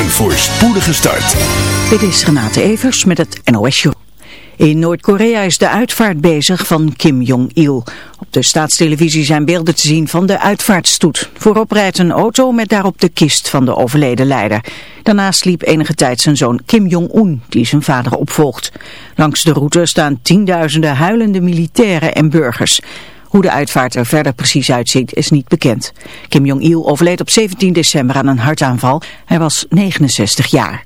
Een voorspoedige start. Dit is Renate Evers met het NOS Show. In Noord-Korea is de uitvaart bezig van Kim Jong-il. Op de staatstelevisie zijn beelden te zien van de uitvaartstoet. Voorop rijdt een auto met daarop de kist van de overleden leider. Daarnaast liep enige tijd zijn zoon Kim Jong-un, die zijn vader opvolgt. Langs de route staan tienduizenden huilende militairen en burgers. Hoe de uitvaart er verder precies uitziet is niet bekend. Kim Jong-il overleed op 17 december aan een hartaanval. Hij was 69 jaar.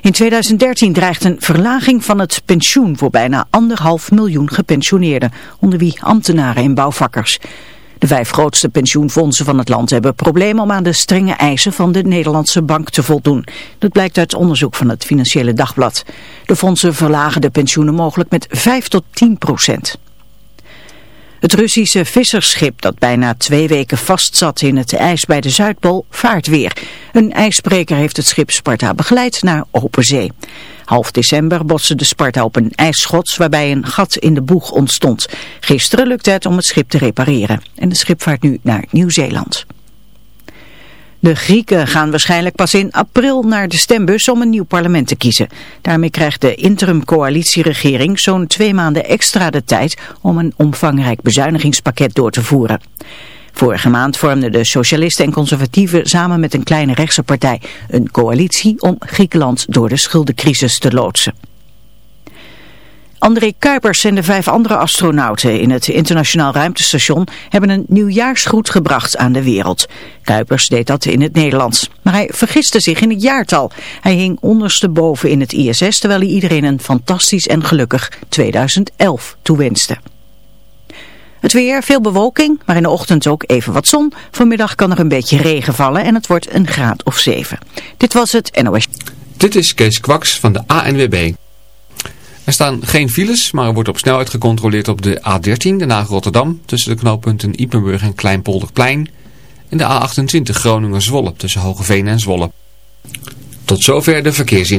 In 2013 dreigt een verlaging van het pensioen voor bijna anderhalf miljoen gepensioneerden, onder wie ambtenaren en bouwvakkers. De vijf grootste pensioenfondsen van het land hebben problemen om aan de strenge eisen van de Nederlandse bank te voldoen. Dat blijkt uit onderzoek van het Financiële Dagblad. De fondsen verlagen de pensioenen mogelijk met 5 tot 10 procent. Het Russische vissersschip dat bijna twee weken vastzat in het ijs bij de Zuidpool vaart weer. Een ijsbreker heeft het schip Sparta begeleid naar open zee. Half december botste de Sparta op een ijsschots waarbij een gat in de boeg ontstond. Gisteren lukte het om het schip te repareren en de schip vaart nu naar Nieuw-Zeeland. De Grieken gaan waarschijnlijk pas in april naar de stembus om een nieuw parlement te kiezen. Daarmee krijgt de interim-coalitieregering zo'n twee maanden extra de tijd om een omvangrijk bezuinigingspakket door te voeren. Vorige maand vormden de socialisten en conservatieven samen met een kleine rechtse partij een coalitie om Griekenland door de schuldencrisis te loodsen. André Kuipers en de vijf andere astronauten in het internationaal ruimtestation hebben een nieuwjaarsgroet gebracht aan de wereld. Kuipers deed dat in het Nederlands. Maar hij vergiste zich in het jaartal. Hij hing ondersteboven in het ISS terwijl hij iedereen een fantastisch en gelukkig 2011 toewenste. Het weer, veel bewolking, maar in de ochtend ook even wat zon. Vanmiddag kan er een beetje regen vallen en het wordt een graad of 7. Dit was het NOS. Dit is Kees Kwaks van de ANWB. Er staan geen files, maar er wordt op snelheid gecontroleerd op de A13, de Haag Rotterdam, tussen de knooppunten Ipenburg en Kleinpolderplein. En de A28 Groningen-Zwolle, tussen Hogeveen en Zwolle. Tot zover de verkeersin.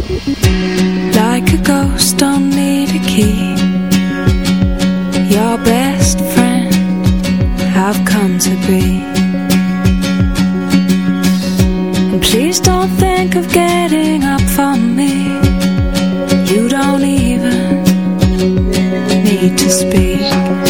Like a ghost, don't need a key. Your best friend, I've come to be. And please don't think of getting up from me. You don't even need to speak.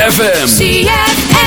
ZFM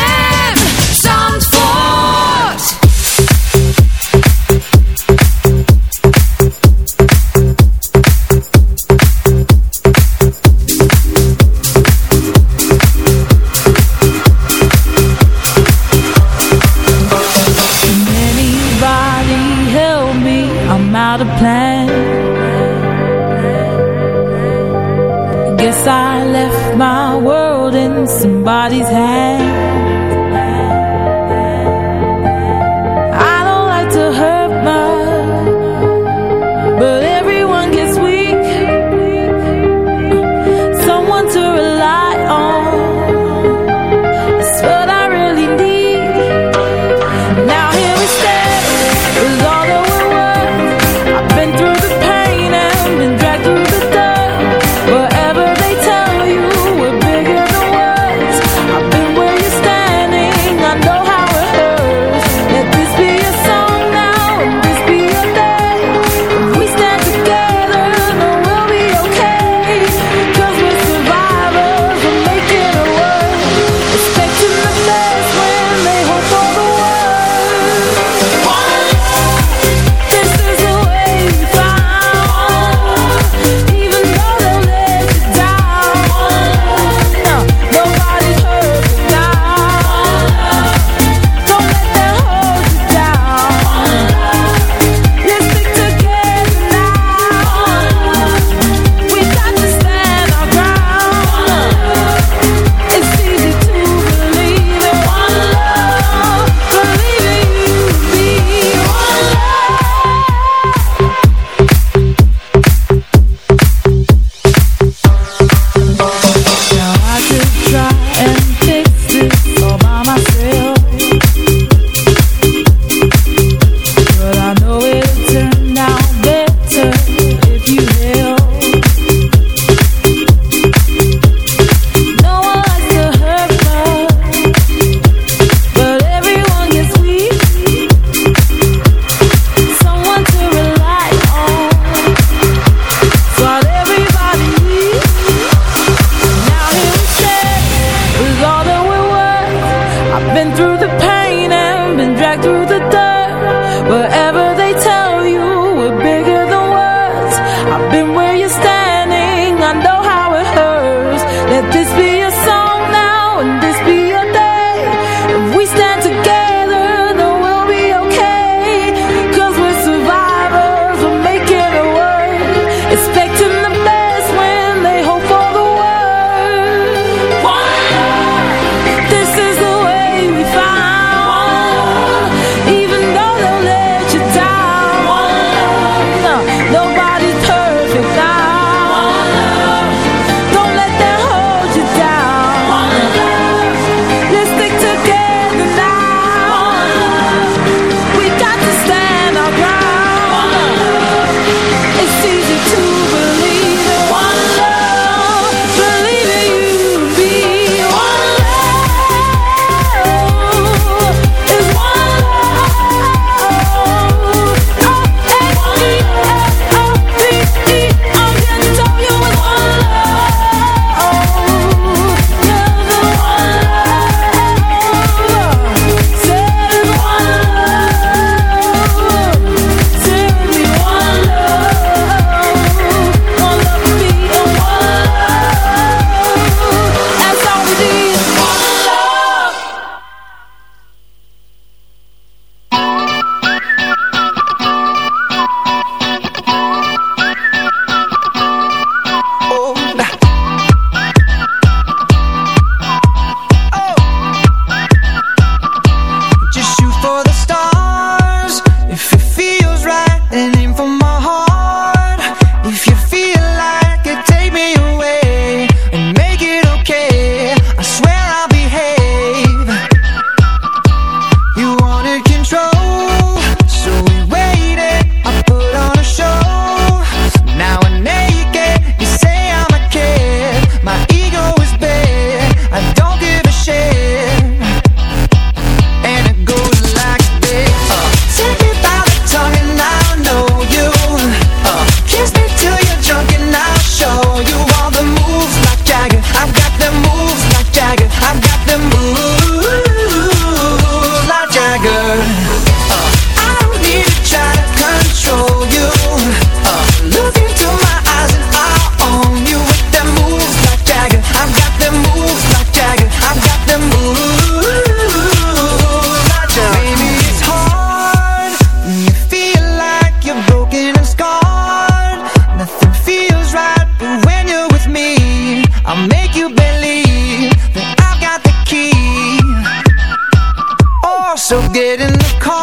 the car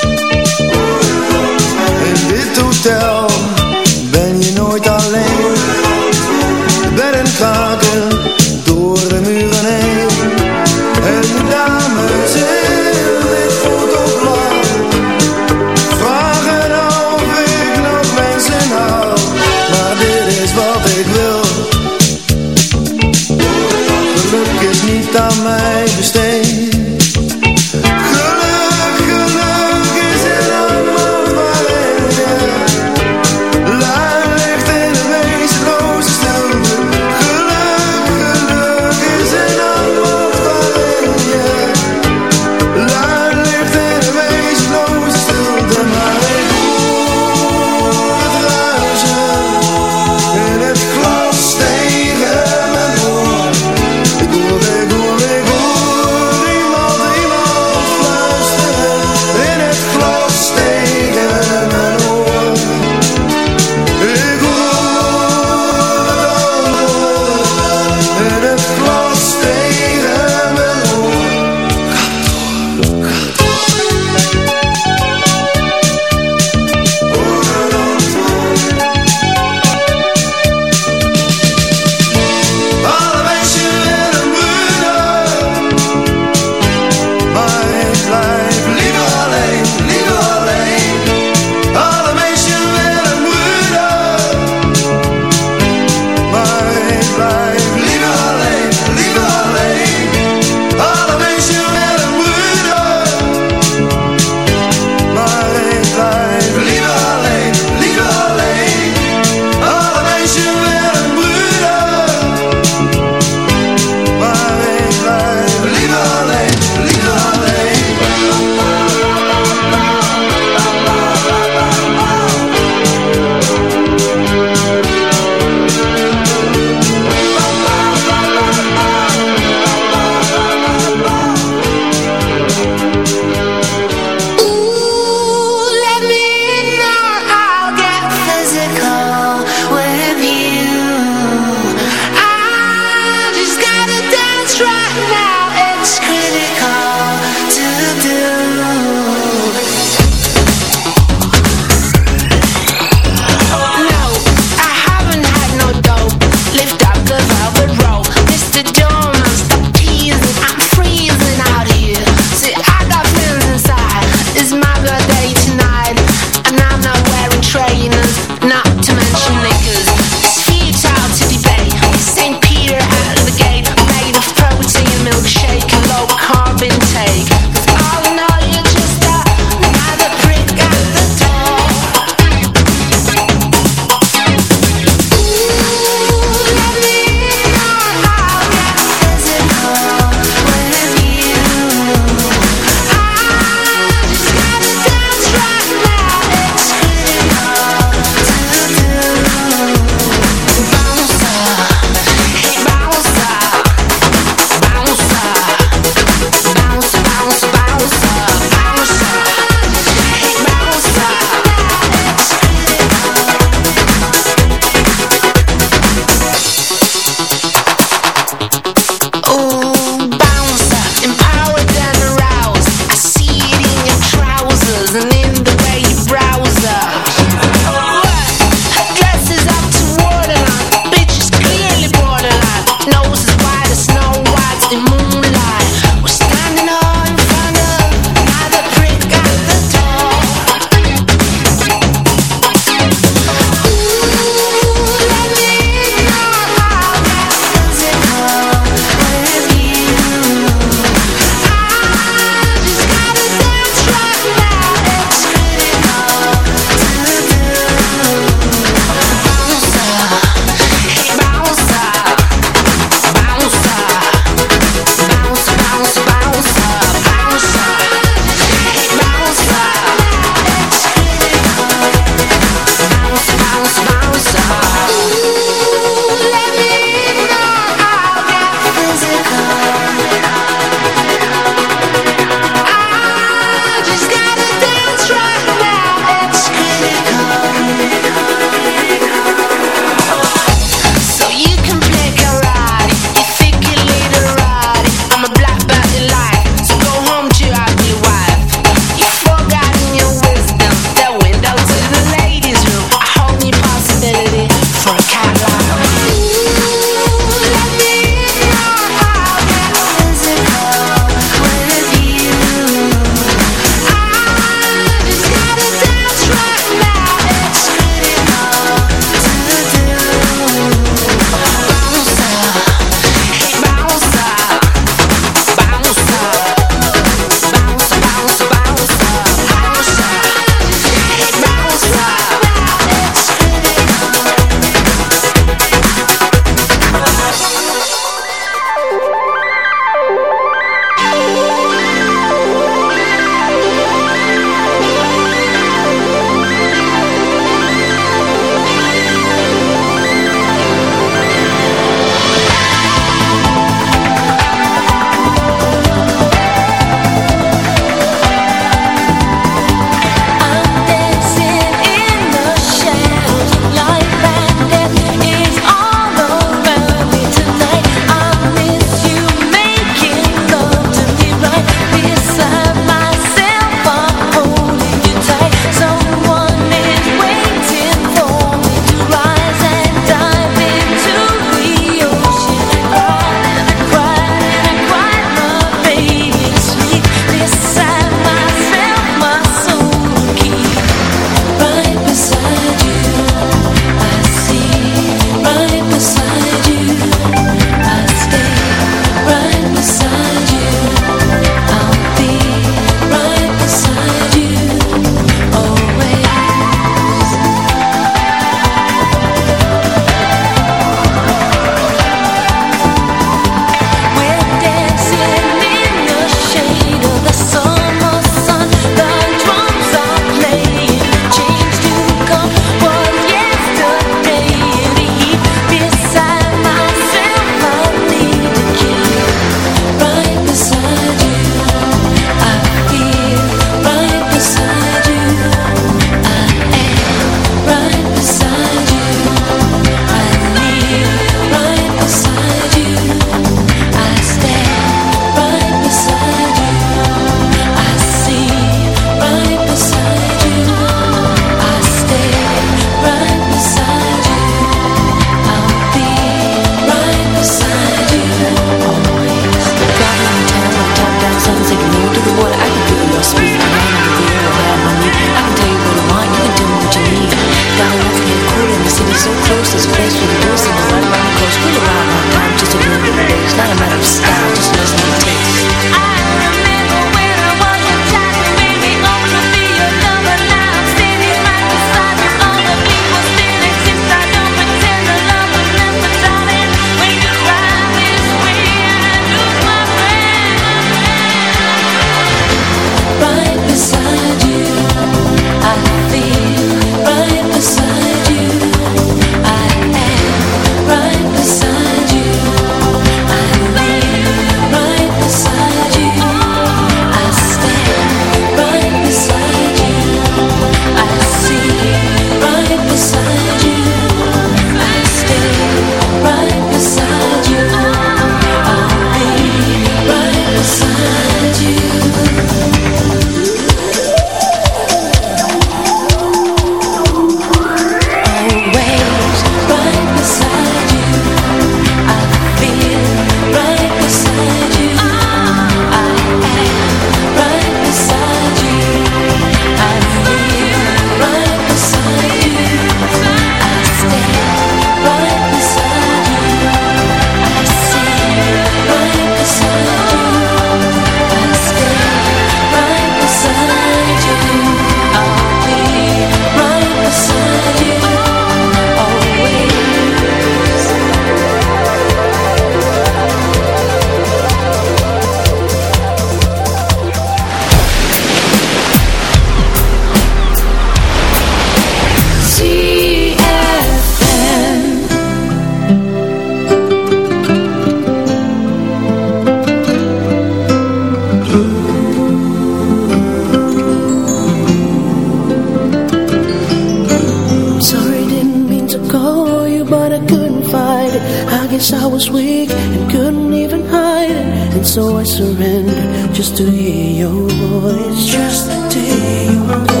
just to hear your voice, just to hear your voice.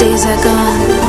days are gone.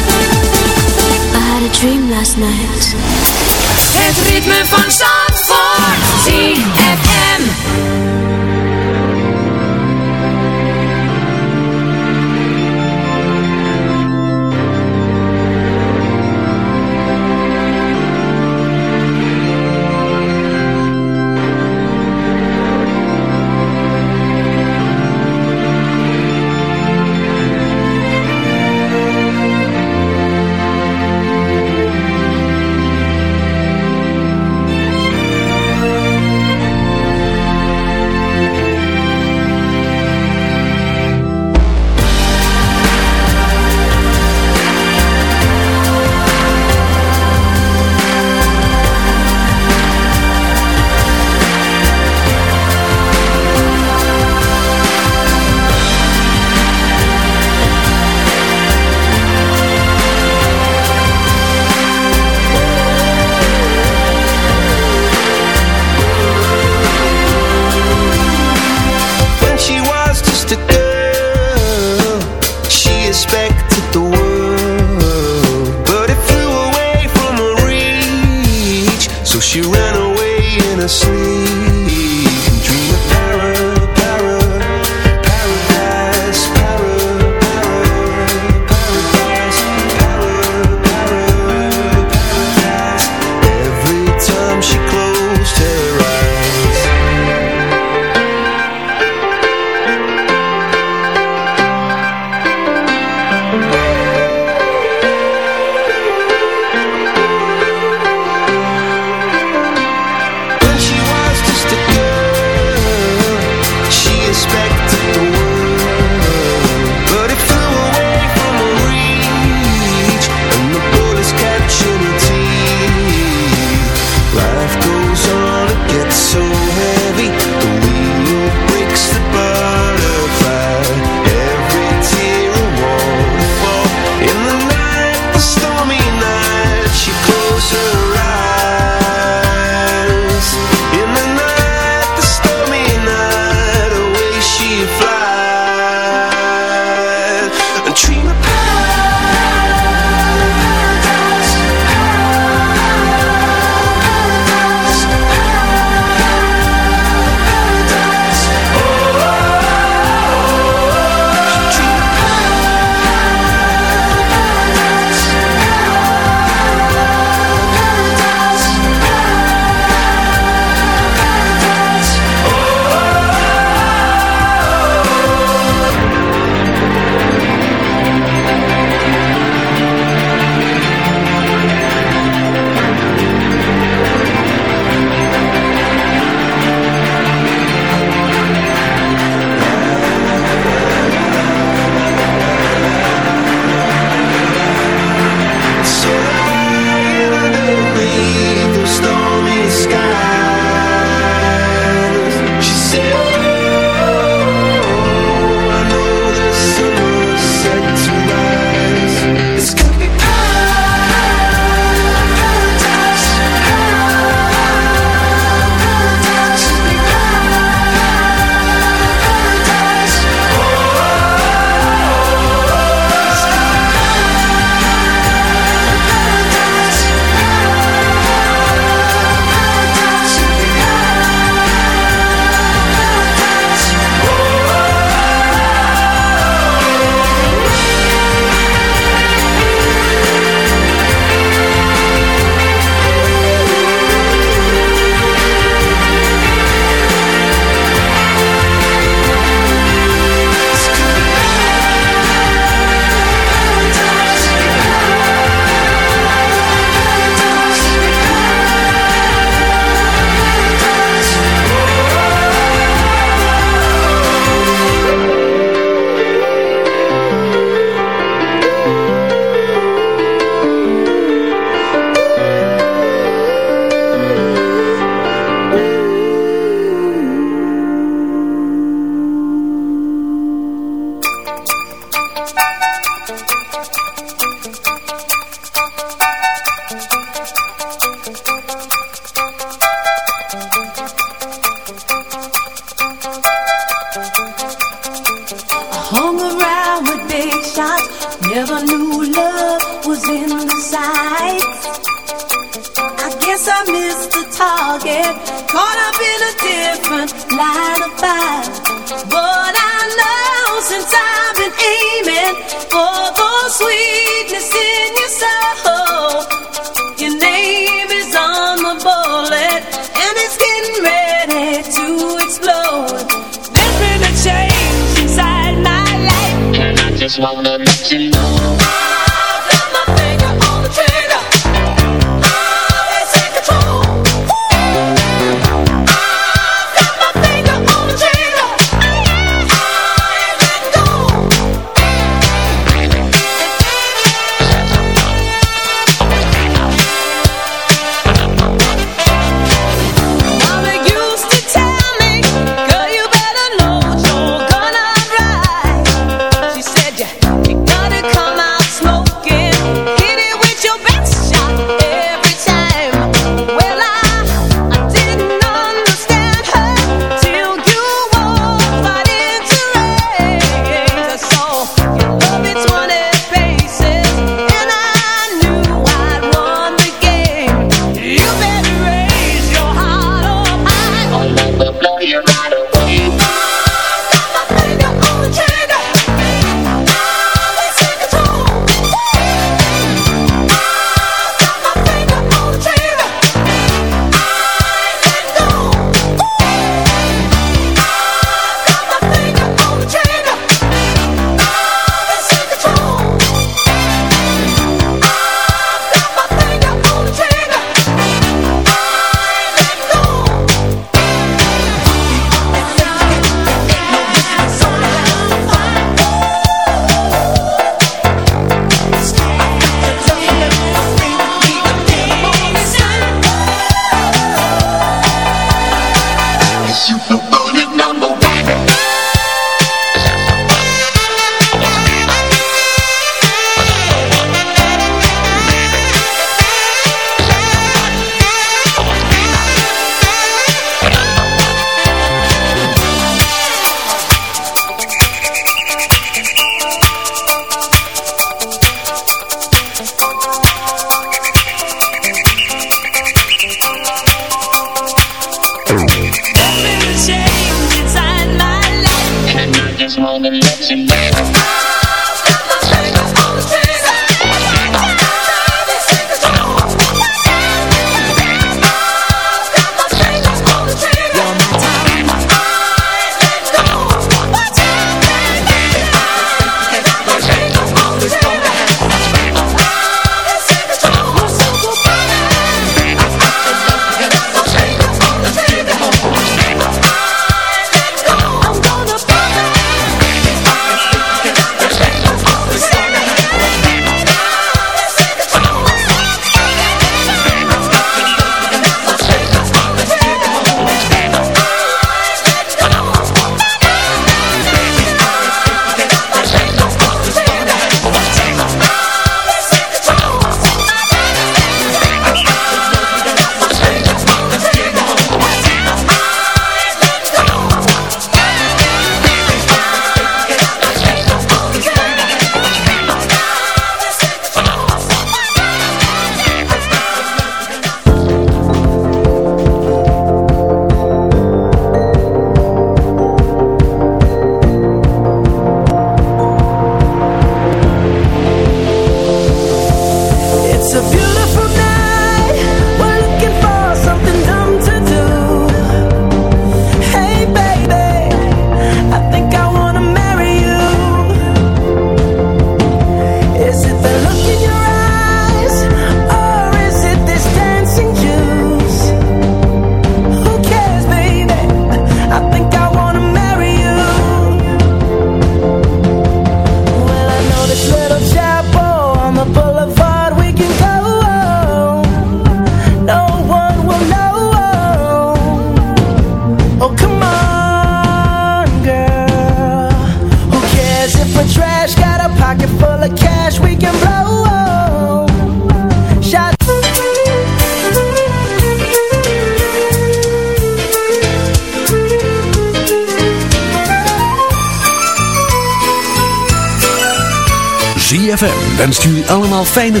Fijne